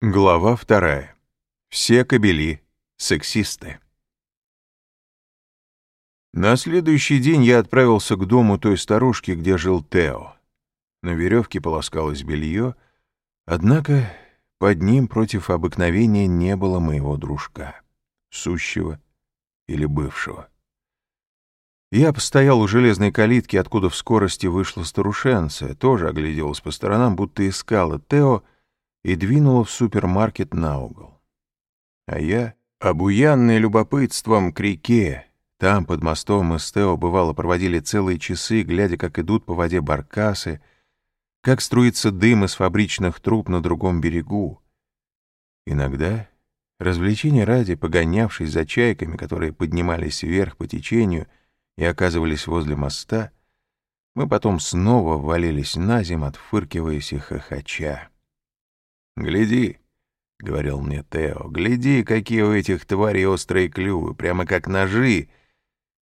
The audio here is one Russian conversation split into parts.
Глава вторая. Все кобели — сексисты. На следующий день я отправился к дому той старушки, где жил Тео. На веревке полоскалось белье, однако под ним против обыкновения не было моего дружка, сущего или бывшего. Я постоял у железной калитки, откуда в скорости вышла старушенция, тоже огляделась по сторонам, будто искала Тео — и двинула в супермаркет на угол. А я, обуянный любопытством к реке, там, под мостом, мы с Тео бывало проводили целые часы, глядя, как идут по воде баркасы, как струится дым из фабричных труб на другом берегу. Иногда, развлечения ради, погонявшись за чайками, которые поднимались вверх по течению и оказывались возле моста, мы потом снова валились на зим, отфыркиваясь и хохоча. «Гляди», — говорил мне Тео, — «гляди, какие у этих тварей острые клювы, прямо как ножи,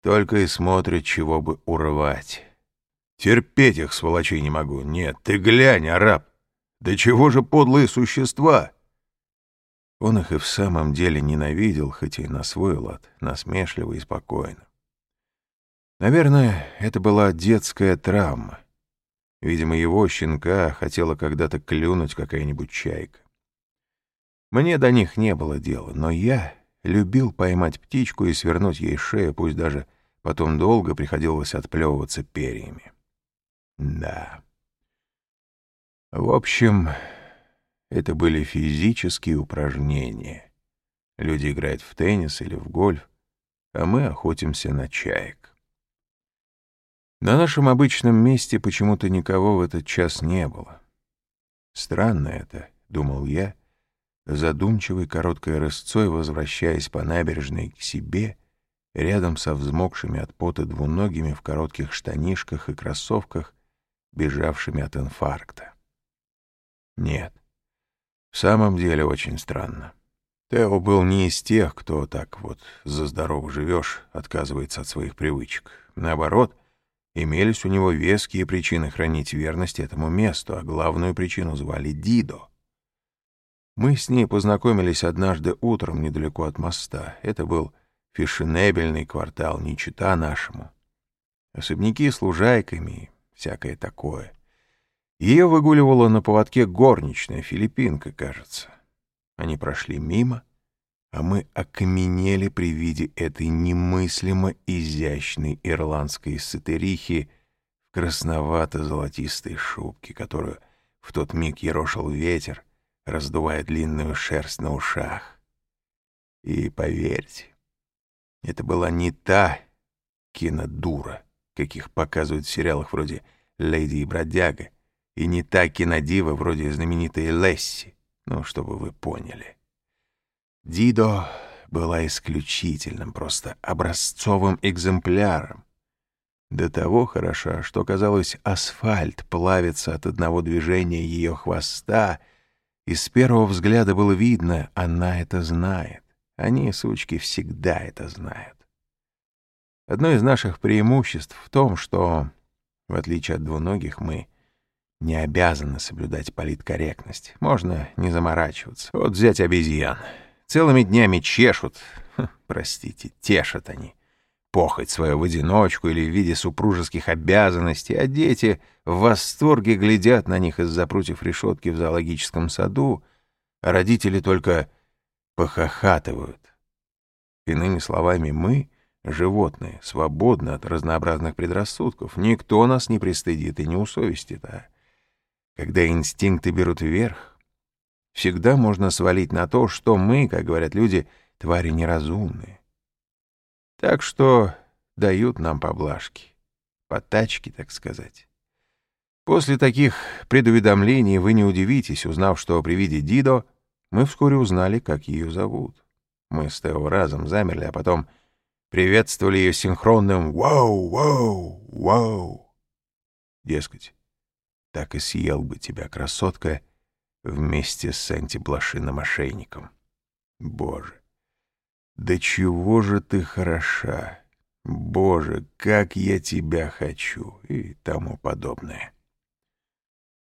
только и смотрят, чего бы урвать. Терпеть их, сволочей, не могу. Нет, ты глянь, араб! Да чего же подлые существа!» Он их и в самом деле ненавидел, хоть и на свой лад, насмешливо и спокойно. Наверное, это была детская травма. Видимо, его щенка хотела когда-то клюнуть какая-нибудь чайка. Мне до них не было дела, но я любил поймать птичку и свернуть ей шею, пусть даже потом долго приходилось отплевываться перьями. Да. В общем, это были физические упражнения. Люди играют в теннис или в гольф, а мы охотимся на чаек. На нашем обычном месте почему-то никого в этот час не было. Странно это, — думал я, задумчивой короткой рысцой возвращаясь по набережной к себе, рядом со взмокшими от пота двуногими в коротких штанишках и кроссовках, бежавшими от инфаркта. Нет, в самом деле очень странно. Тео был не из тех, кто так вот за здорово живешь, отказывается от своих привычек. Наоборот — Имелись у него веские причины хранить верность этому месту, а главную причину звали Дидо. Мы с ней познакомились однажды утром недалеко от моста. Это был фешенебельный квартал, не чита нашему. Особняки с лужайками, всякое такое. Ее выгуливала на поводке горничная, филиппинка, кажется. Они прошли мимо — а мы окаменели при виде этой немыслимо изящной ирландской сатерихи в красновато-золотистой шубке, которую в тот миг ерошил ветер, раздувая длинную шерсть на ушах. И поверьте, это была не та кинодура, каких показывают в сериалах вроде «Леди и бродяга», и не та кинодива вроде знаменитой Лесси, ну, чтобы вы поняли. Дидо была исключительным, просто образцовым экземпляром. До того хороша, что, казалось, асфальт плавится от одного движения ее хвоста, и с первого взгляда было видно, она это знает. Они, сучки, всегда это знают. Одно из наших преимуществ в том, что, в отличие от двуногих, мы не обязаны соблюдать политкорректность. Можно не заморачиваться. Вот взять обезьян — Целыми днями чешут, ха, простите, тешат они, похоть свою в одиночку или в виде супружеских обязанностей, а дети в восторге глядят на них из-за прутьев решетки в зоологическом саду, а родители только похохатывают. Иными словами, мы — животные, свободны от разнообразных предрассудков. Никто нас не пристыдит и не усовестит, а когда инстинкты берут вверх, всегда можно свалить на то, что мы, как говорят люди, твари неразумные. Так что дают нам поблажки, потачки, так сказать. После таких предуведомлений вы не удивитесь, узнав, что при виде Дидо мы вскоре узнали, как ее зовут. Мы с Тео разом замерли, а потом приветствовали ее синхронным «Вау, вау, вау». Дескать, так и съел бы тебя, красотка, — вместе с антиблошиным ошейником. Боже, да чего же ты хороша! Боже, как я тебя хочу! И тому подобное.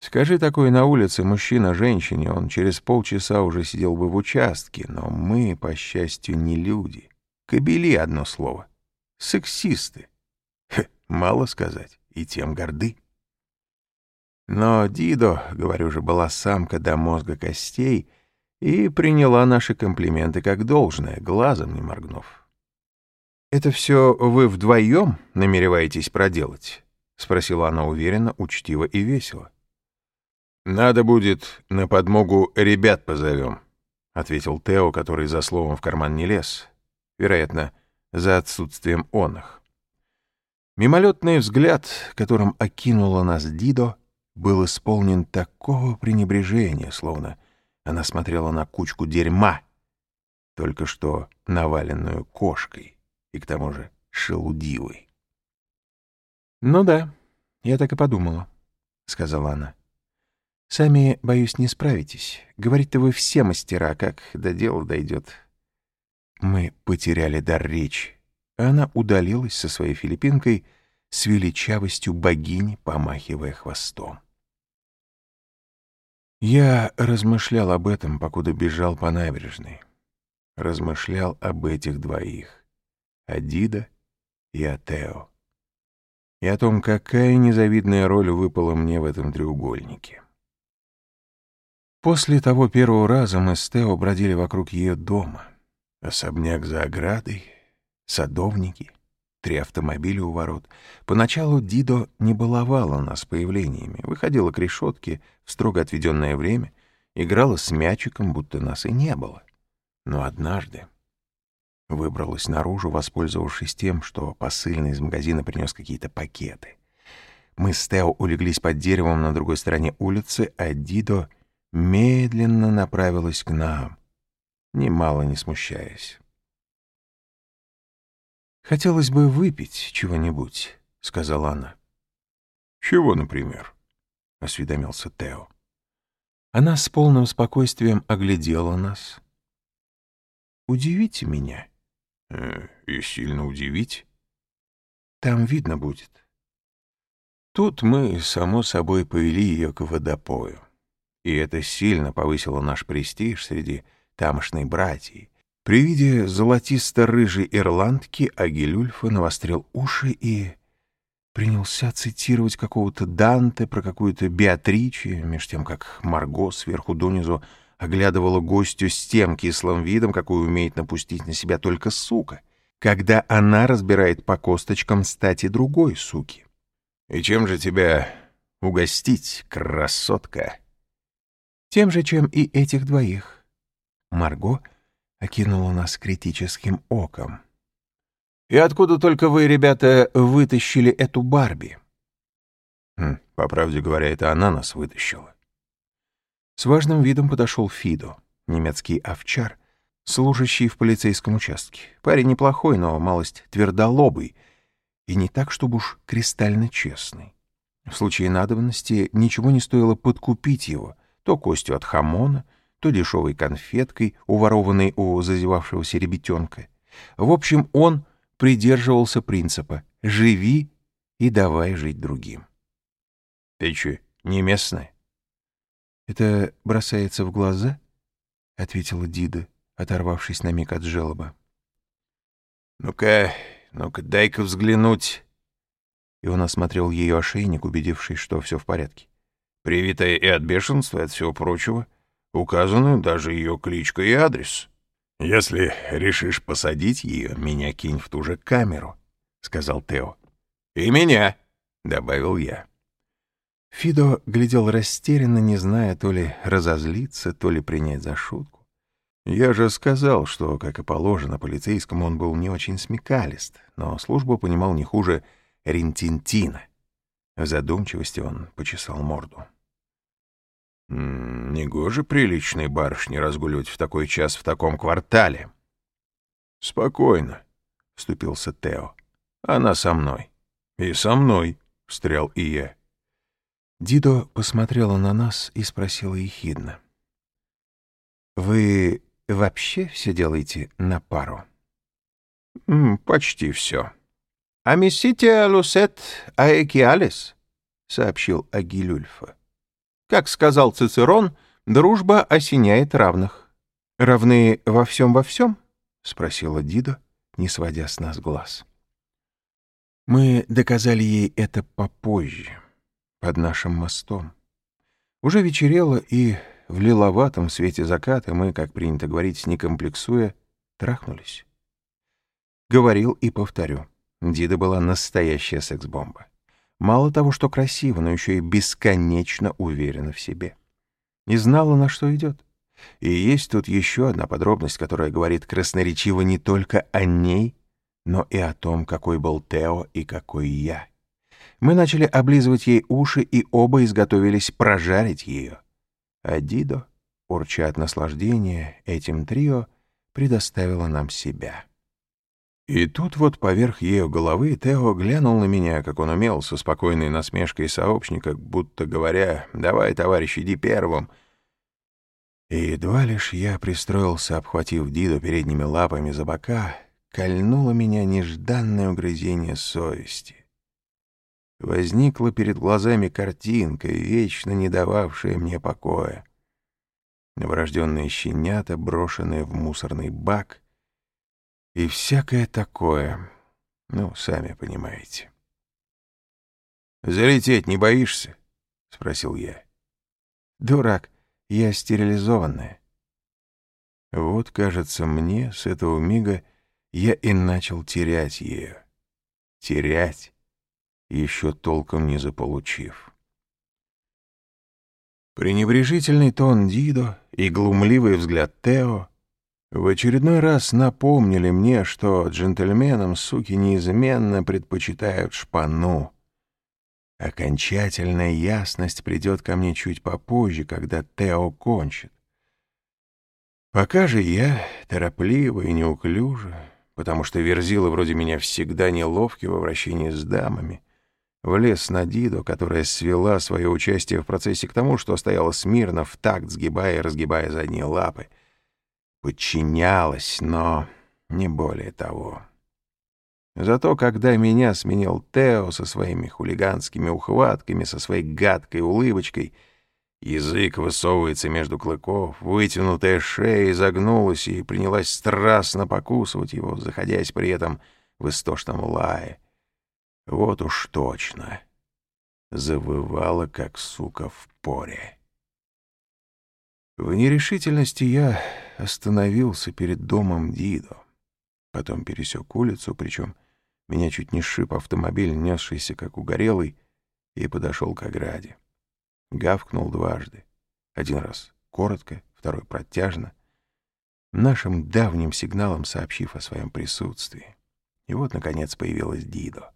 Скажи такое на улице мужчина женщине, он через полчаса уже сидел бы в участке, но мы, по счастью, не люди. Кобели одно слово. Сексисты. Хе, мало сказать, и тем горды. Но Дидо, говорю же, была самка до мозга костей и приняла наши комплименты как должное, глазом не моргнув. «Это все вы вдвоем намереваетесь проделать?» — спросила она уверенно, учтиво и весело. «Надо будет на подмогу ребят позовем», — ответил Тео, который за словом в карман не лез. Вероятно, за отсутствием он их. Мимолетный взгляд, которым окинула нас Дидо, был исполнен такого пренебрежения, словно она смотрела на кучку дерьма, только что наваленную кошкой и к тому же шелудивой. «Ну да, я так и подумала», — сказала она. Сами, боюсь, не справитесь. Говорить-то вы все мастера, как до дела дойдет. Мы потеряли дар речи, а она удалилась со своей филиппинкой с величавостью богини, помахивая хвостом. Я размышлял об этом, покуда бежал по набережной. Размышлял об этих двоих — Адида и Атео. И о том, какая незавидная роль выпала мне в этом треугольнике. После того первого раза мы с Тео бродили вокруг ее дома. Особняк за оградой, садовники, три автомобиля у ворот. Поначалу Дидо не баловала нас появлениями, выходила к решетке в строго отведенное время, играла с мячиком, будто нас и не было. Но однажды выбралась наружу, воспользовавшись тем, что посыльный из магазина принес какие-то пакеты. Мы с Тео улеглись под деревом на другой стороне улицы, а Дидо медленно направилась к нам, немало не смущаясь. «Хотелось бы выпить чего-нибудь», — сказала она. «Чего, например?» — осведомился Тео. Она с полным спокойствием оглядела нас. «Удивите меня». Э, «И сильно удивить?» «Там видно будет». Тут мы, само собой, повели ее к водопою и это сильно повысило наш престиж среди тамошной братьи. При виде золотисто-рыжей ирландки Агилюльфа навострил уши и принялся цитировать какого-то Данте про какую-то Беатричи, меж тем как Марго сверху донизу оглядывала гостю с тем кислым видом, какой умеет напустить на себя только сука, когда она разбирает по косточкам стати другой суки. «И чем же тебя угостить, красотка?» Тем же, чем и этих двоих. Марго окинула нас критическим оком. «И откуда только вы, ребята, вытащили эту Барби?» хм, «По правде говоря, это она нас вытащила». С важным видом подошел Фидо, немецкий овчар, служащий в полицейском участке. Парень неплохой, но малость твердолобый, и не так, чтобы уж кристально честный. В случае надобности ничего не стоило подкупить его — то костью от хамона, то дешевой конфеткой, уворованной у зазевавшегося ребятенка. В общем, он придерживался принципа «живи и давай жить другим». «Ты че, не местная?» «Это бросается в глаза?» — ответила Дида, оторвавшись на миг от желоба. «Ну-ка, ну-ка, дай-ка взглянуть». И он осмотрел ее ошейник, убедившись, что все в порядке. Привитая и от бешенства, и от всего прочего, указаны даже ее кличка и адрес. «Если решишь посадить ее, меня кинь в ту же камеру», — сказал Тео. «И меня», — добавил я. Фидо глядел растерянно, не зная то ли разозлиться, то ли принять за шутку. Я же сказал, что, как и положено полицейскому, он был не очень смекалист, но службу понимал не хуже Рентинтина. В задумчивости он почесал морду. Негоже приличной барышне разгуливать в такой час в таком квартале. — Спокойно, — вступился Тео. — Она со мной. — И со мной, — встрял и я. Дидо посмотрела на нас и спросила ехидно. — Вы вообще все делаете на пару? — Почти все. — Амисите лусет аэкиалис, — сообщил Агилюльфа. Как сказал Цицерон, дружба осеняет равных. «Равны во всем во всем?» — спросила Дида, не сводя с нас глаз. Мы доказали ей это попозже, под нашим мостом. Уже вечерело, и в лиловатом свете заката мы, как принято говорить, не комплексуя, трахнулись. Говорил и повторю. Дида была настоящая секс-бомба. Мало того, что красиво, но еще и бесконечно уверена в себе. Не знала, на что идет. И есть тут еще одна подробность, которая говорит красноречиво не только о ней, но и о том, какой был Тео и какой я. Мы начали облизывать ей уши и оба изготовились прожарить ее. А Дидо, урча от наслаждения этим трио, предоставила нам себя. И тут вот поверх ее головы Тео глянул на меня, как он умел, со спокойной насмешкой сообщника, будто говоря «давай, товарищ, иди первым». И едва лишь я пристроился, обхватив Дидо передними лапами за бока, кольнуло меня нежданное угрызение совести. Возникла перед глазами картинка, вечно не дававшая мне покоя. Новорожденные щенята, брошенные в мусорный бак — и всякое такое. Ну, сами понимаете. «Залететь не боишься?» — спросил я. «Дурак, я стерилизованная». Вот, кажется, мне с этого мига я и начал терять ее. Терять, еще толком не заполучив. Пренебрежительный тон Дидо и глумливый взгляд Тео в очередной раз напомнили мне, что джентльменам, суки, неизменно предпочитают шпану. Окончательная ясность придет ко мне чуть попозже, когда Тео кончит. Пока же я торопливо и неуклюже, потому что верзила вроде меня всегда неловки в обращении с дамами, влез на Дидо, которая свела свое участие в процессе к тому, что стояла смирно, в такт сгибая и разгибая задние лапы — подчинялась, но не более того. Зато когда меня сменил Тео со своими хулиганскими ухватками, со своей гадкой улыбочкой, язык высовывается между клыков, вытянутая шея изогнулась и принялась страстно покусывать его, заходясь при этом в истошном лае. Вот уж точно. Завывала, как сука в поре. В нерешительности я остановился перед домом Дидо. Потом пересек улицу, причем меня чуть не шип автомобиль, несшийся как угорелый, и подошел к ограде. Гавкнул дважды. Один раз коротко, второй протяжно, нашим давним сигналом сообщив о своем присутствии. И вот, наконец, появилась Дидо.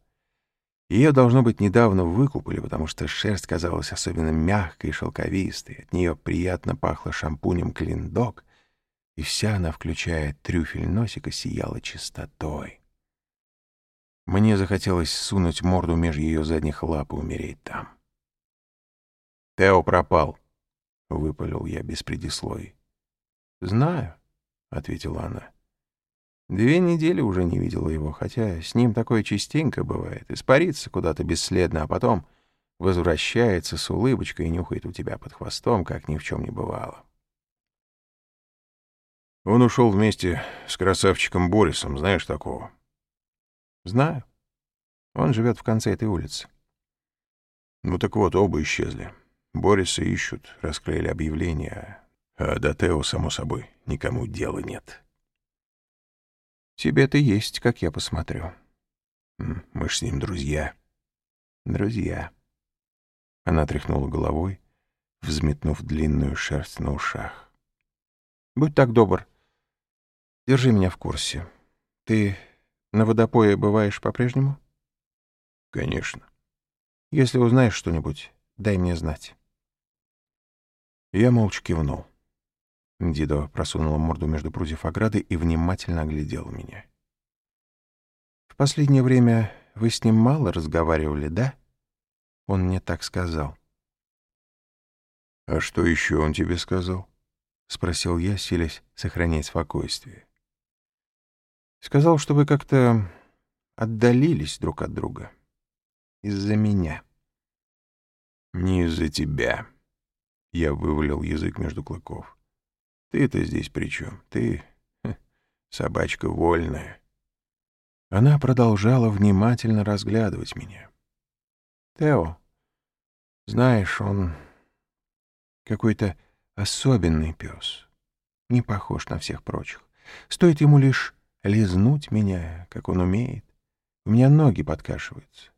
Ее, должно быть, недавно выкупали, потому что шерсть казалась особенно мягкой и шелковистой. От нее приятно пахло шампунем клиндок, и вся она, включая трюфель носика, сияла чистотой. Мне захотелось сунуть морду меж ее задних лап и умереть там. «Тео пропал», — выпалил я без предисловий. «Знаю», — ответила она. «Две недели уже не видела его, хотя с ним такое частенько бывает. Испарится куда-то бесследно, а потом возвращается с улыбочкой и нюхает у тебя под хвостом, как ни в чем не бывало. Он ушел вместе с красавчиком Борисом, знаешь такого? Знаю. Он живет в конце этой улицы. Ну так вот, оба исчезли. Бориса ищут, расклеили объявление, а до Тео, само собой, никому дела нет. Тебе-то есть, как я посмотрю. Мы ж с ним друзья. Друзья. Она тряхнула головой, взметнув длинную шерсть на ушах. Будь так добр. Держи меня в курсе. Ты на водопое бываешь по-прежнему? Конечно. Если узнаешь что-нибудь, дай мне знать. Я молча кивнул. Дидо просунула морду между прутьев ограды и внимательно оглядела меня. «В последнее время вы с ним мало разговаривали, да?» Он мне так сказал. «А что еще он тебе сказал?» — спросил я, силясь сохранять спокойствие. «Сказал, что вы как-то отдалились друг от друга. Из-за меня». «Не из-за тебя», Я вывалил язык между клыков. «Ты-то здесь при чем? Ты ха, собачка вольная». Она продолжала внимательно разглядывать меня. «Тео, знаешь, он какой-то особенный пес, не похож на всех прочих. Стоит ему лишь лизнуть меня, как он умеет. У меня ноги подкашиваются.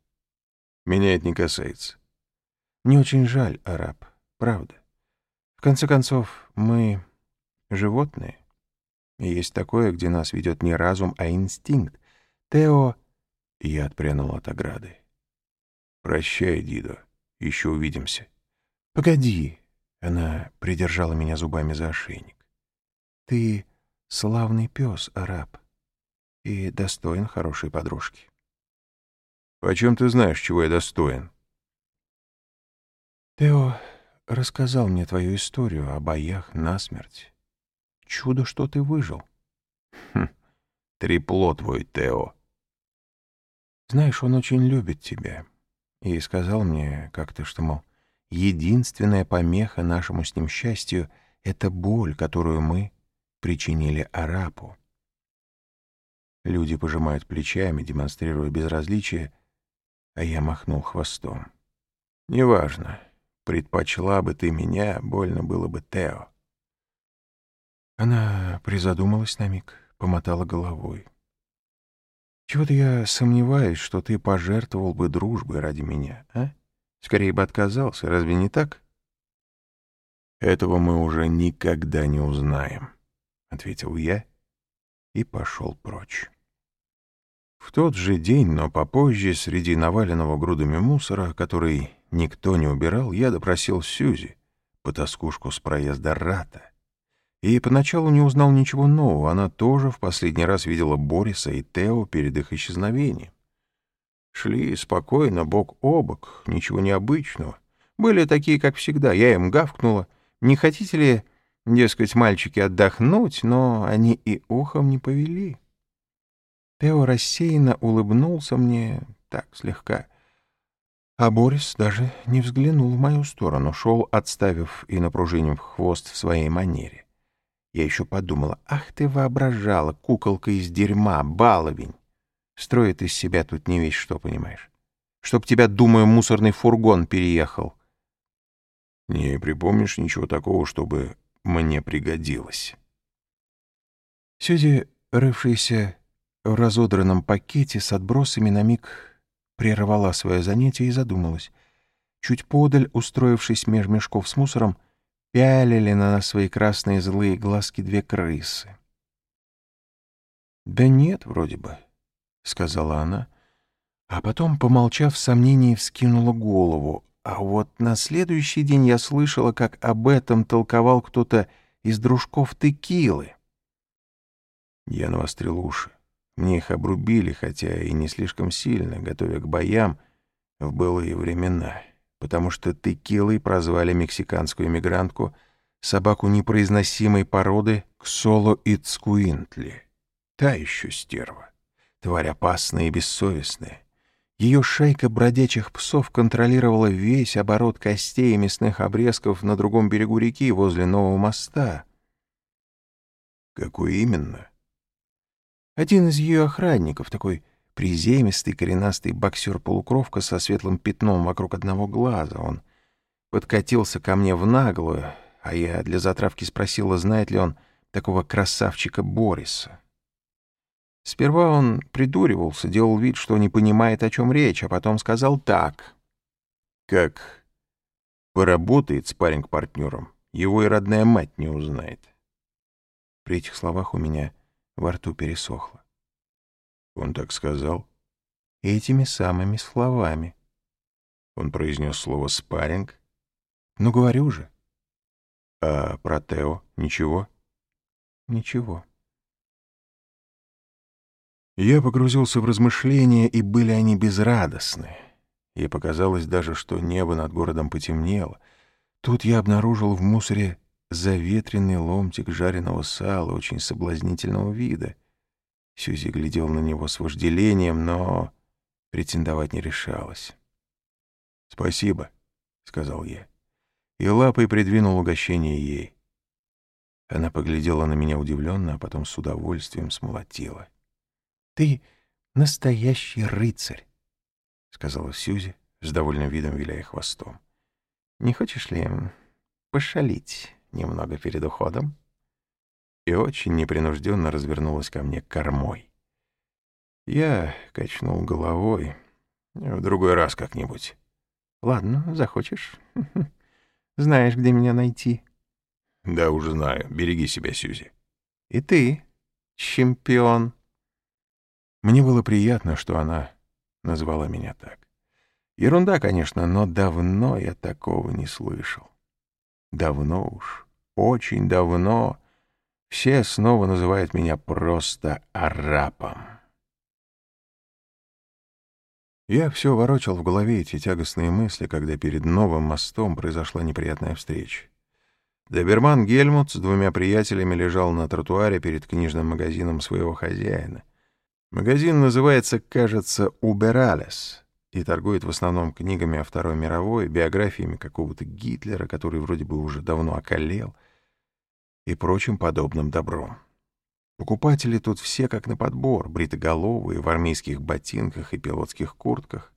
Меня это не касается. Мне очень жаль, араб, правда. В конце концов, мы животные. Есть такое, где нас ведет не разум, а инстинкт. Тео... Я отпрянул от ограды. «Прощай, Дидо. Еще увидимся». «Погоди!» — она придержала меня зубами за ошейник. «Ты славный пес, араб, и достоин хорошей подружки». «Почем ты знаешь, чего я достоин?» «Тео рассказал мне твою историю о боях насмерть. Чудо, что ты выжил». «Хм, трепло твой, Тео». «Знаешь, он очень любит тебя и сказал мне как-то, что, мол, единственная помеха нашему с ним счастью — это боль, которую мы причинили арапу». Люди пожимают плечами, демонстрируя безразличие, а я махнул хвостом. «Неважно, предпочла бы ты меня, больно было бы Тео». Она призадумалась на миг, помотала головой. «Чего-то я сомневаюсь, что ты пожертвовал бы дружбой ради меня, а? Скорее бы отказался, разве не так?» «Этого мы уже никогда не узнаем», — ответил я и пошел прочь. В тот же день, но попозже, среди наваленного грудами мусора, который никто не убирал, я допросил Сюзи, потаскушку с проезда Рата. И поначалу не узнал ничего нового, она тоже в последний раз видела Бориса и Тео перед их исчезновением. Шли спокойно, бок о бок, ничего необычного. Были такие, как всегда, я им гавкнула. Не хотите ли, дескать, мальчики, отдохнуть, но они и ухом не повели. Тео рассеянно улыбнулся мне так, слегка. А Борис даже не взглянул в мою сторону, шел, отставив и напружинив хвост в своей манере. Я еще подумала, ах ты воображала, куколка из дерьма, баловень. Строит из себя тут не весь что, понимаешь. Чтоб тебя, думаю, мусорный фургон переехал. Не припомнишь ничего такого, чтобы мне пригодилось. Сюзи, рывшаяся в разодранном пакете с отбросами на миг прервала свое занятие и задумалась. Чуть подаль, устроившись меж мешков с мусором, пялили на нас свои красные злые глазки две крысы. «Да нет, вроде бы», — сказала она, а потом, помолчав в сомнении, вскинула голову. А вот на следующий день я слышала, как об этом толковал кто-то из дружков текилы. Я навострил уши. Мне их обрубили, хотя и не слишком сильно, готовя к боям в былые времена, потому что текилой прозвали мексиканскую эмигрантку, собаку непроизносимой породы Ксоло Ицкуинтли. Та еще стерва, тварь опасная и бессовестная. Ее шайка бродячих псов контролировала весь оборот костей и мясных обрезков на другом берегу реки возле нового моста. Какой именно? Один из ее охранников, такой приземистый, коренастый боксер-полукровка со светлым пятном вокруг одного глаза, он подкатился ко мне в наглую, а я для затравки спросила, знает ли он такого красавчика Бориса. Сперва он придуривался, делал вид, что не понимает, о чем речь, а потом сказал так. «Как поработает с парень-партнером, его и родная мать не узнает». При этих словах у меня во рту пересохло. Он так сказал? Этими самыми словами. Он произнес слово «спарринг». Ну, говорю же. А про Тео ничего? Ничего. Я погрузился в размышления, и были они безрадостны. И показалось даже, что небо над городом потемнело. Тут я обнаружил в мусоре заветренный ломтик жареного сала очень соблазнительного вида. Сюзи глядел на него с вожделением, но претендовать не решалась. «Спасибо», — сказал я. и лапой придвинул угощение ей. Она поглядела на меня удивленно, а потом с удовольствием смолотила. — Ты настоящий рыцарь, — сказала Сьюзи, с довольным видом виляя хвостом. — Не хочешь ли пошалить немного перед уходом? И очень непринужденно развернулась ко мне кормой. Я качнул головой. В другой раз как-нибудь. — Ладно, захочешь. Знаешь, где меня найти. — Да, уже знаю. Береги себя, Сьюзи. — И ты, чемпион. Мне было приятно, что она назвала меня так. Ерунда, конечно, но давно я такого не слышал. Давно уж, очень давно все снова называют меня просто арапом. Я все ворочал в голове эти тягостные мысли, когда перед новым мостом произошла неприятная встреча. Доберман Гельмут с двумя приятелями лежал на тротуаре перед книжным магазином своего хозяина. Магазин называется, кажется, «Убералес» и торгует в основном книгами о Второй мировой, биографиями какого-то Гитлера, который вроде бы уже давно околел, и прочим подобным добром. Покупатели тут все как на подбор, бритоголовые, в армейских ботинках и пилотских куртках.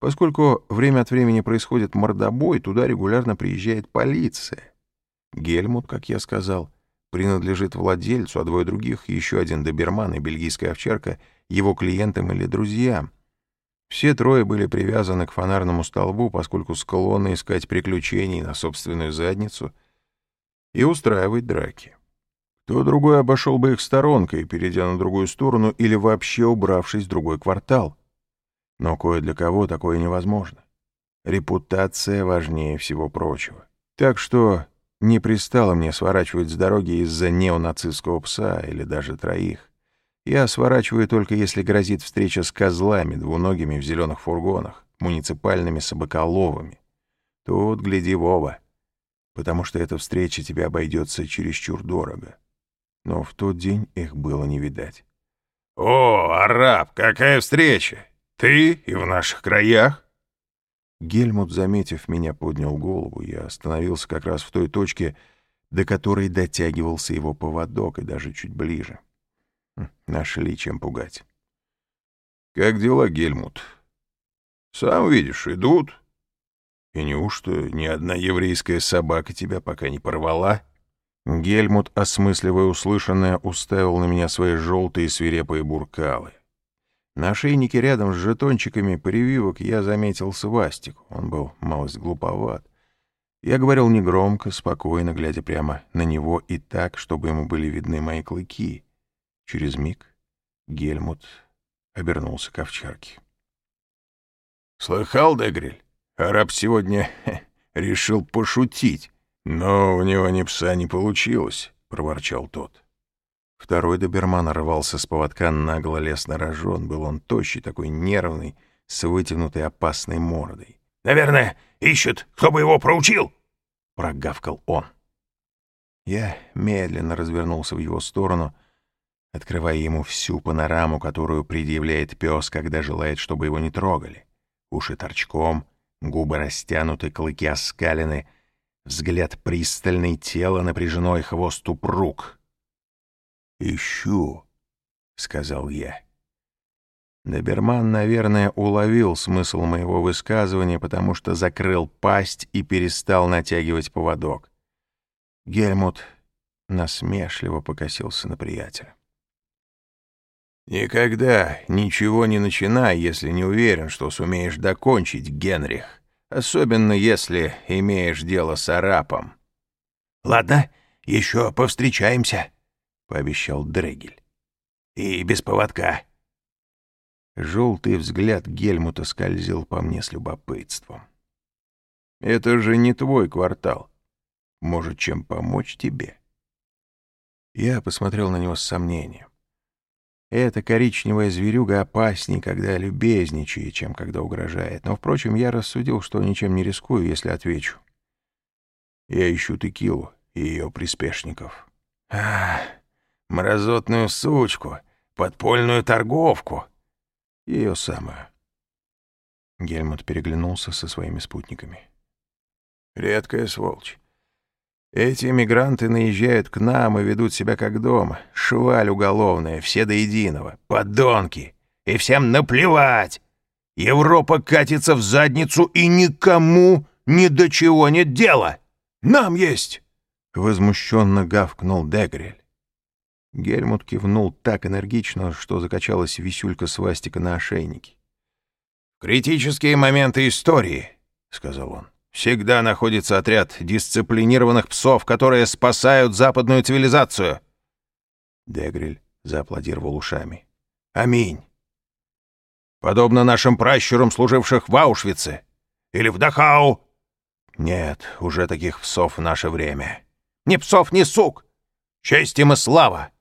Поскольку время от времени происходит мордобой, туда регулярно приезжает полиция. Гельмут, как я сказал, принадлежит владельцу, а двое других, еще один доберман и бельгийская овчарка, его клиентам или друзьям. Все трое были привязаны к фонарному столбу, поскольку склонны искать приключений на собственную задницу и устраивать драки то другой обошел бы их сторонкой, перейдя на другую сторону или вообще убравшись в другой квартал. Но кое для кого такое невозможно. Репутация важнее всего прочего. Так что не пристало мне сворачивать с дороги из-за неонацистского пса или даже троих. Я сворачиваю только если грозит встреча с козлами, двуногими в зеленых фургонах, муниципальными собаколовыми. Тут гляди в оба, потому что эта встреча тебе обойдется чересчур дорого но в тот день их было не видать. «О, араб, какая встреча! Ты и в наших краях?» Гельмут, заметив меня, поднял голову. Я остановился как раз в той точке, до которой дотягивался его поводок, и даже чуть ближе. Хм, нашли чем пугать. «Как дела, Гельмут?» «Сам видишь, идут. И неужто ни одна еврейская собака тебя пока не порвала?» Гельмут, осмысливая услышанное, уставил на меня свои желтые свирепые буркалы. На ошейнике рядом с жетончиками прививок я заметил свастику. Он был малость глуповат. Я говорил негромко, спокойно, глядя прямо на него и так, чтобы ему были видны мои клыки. Через миг Гельмут обернулся к овчарке. «Слыхал, Дегриль? Араб сегодня решил пошутить. «Но у него ни пса не получилось», — проворчал тот. Второй доберман рвался с поводка, нагло лез на рожон. Был он тощий, такой нервный, с вытянутой опасной мордой. «Наверное, ищет, кто бы его проучил!» — прогавкал он. Я медленно развернулся в его сторону, открывая ему всю панораму, которую предъявляет пес, когда желает, чтобы его не трогали. Уши торчком, губы растянуты, клыки оскалены — Взгляд пристальный, тело напряжено и хвост упруг. «Ищу», — сказал я. Доберман, наверное, уловил смысл моего высказывания, потому что закрыл пасть и перестал натягивать поводок. Гельмут насмешливо покосился на приятеля. «Никогда ничего не начинай, если не уверен, что сумеешь докончить, Генрих», особенно если имеешь дело с арапом. — Ладно, еще повстречаемся, — пообещал Дрегель. — И без поводка. Желтый взгляд Гельмута скользил по мне с любопытством. — Это же не твой квартал. Может, чем помочь тебе? Я посмотрел на него с сомнением. Эта коричневая зверюга опаснее, когда любезничает, чем когда угрожает. Но, впрочем, я рассудил, что ничем не рискую, если отвечу. Я ищу текилу и ее приспешников. А, мразотную сучку, подпольную торговку. Ее самую. Гельмут переглянулся со своими спутниками. Редкая сволочь. Эти эмигранты наезжают к нам и ведут себя как дома. Шваль уголовная, все до единого. Подонки! И всем наплевать! Европа катится в задницу, и никому ни до чего нет дела! Нам есть!» Возмущенно гавкнул Дегрель. Гельмут кивнул так энергично, что закачалась висюлька свастика на ошейнике. «Критические моменты истории», — сказал он. «Всегда находится отряд дисциплинированных псов, которые спасают западную цивилизацию». Дегрель зааплодировал ушами. «Аминь. Подобно нашим пращурам, служивших в Аушвице. Или в Дахау. Нет, уже таких псов в наше время. Ни псов, ни сук. Честь им и слава!»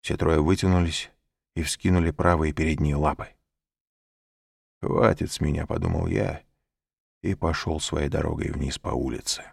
Все трое вытянулись и вскинули правые передние лапы. «Хватит с меня», — подумал я, и пошел своей дорогой вниз по улице.